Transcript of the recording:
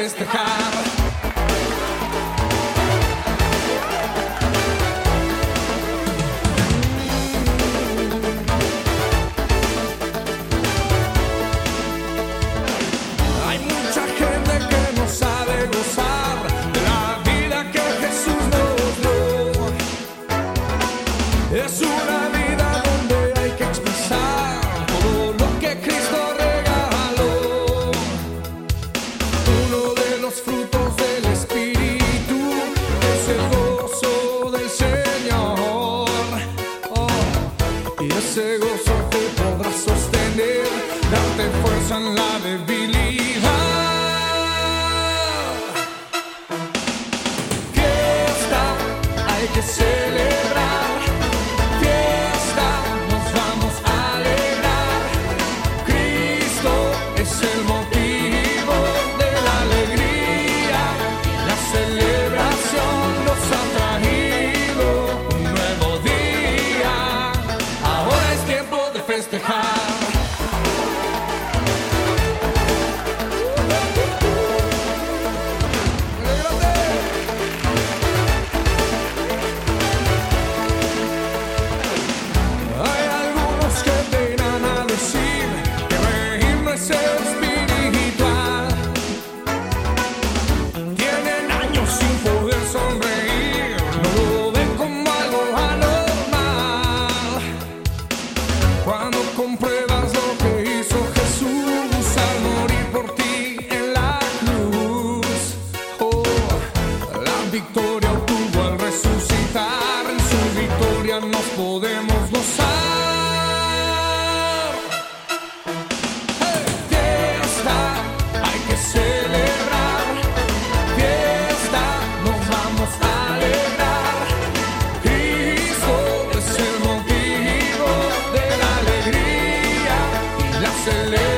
despejar. Darte fuerza en la debilidad. Fiesta, hay que celebrar. Fiesta, nos vamos a alegrar. Cristo es el motivo de la alegría. La celebración nos ha traído un nuevo día. Ahora es tiempo de festejar. Es el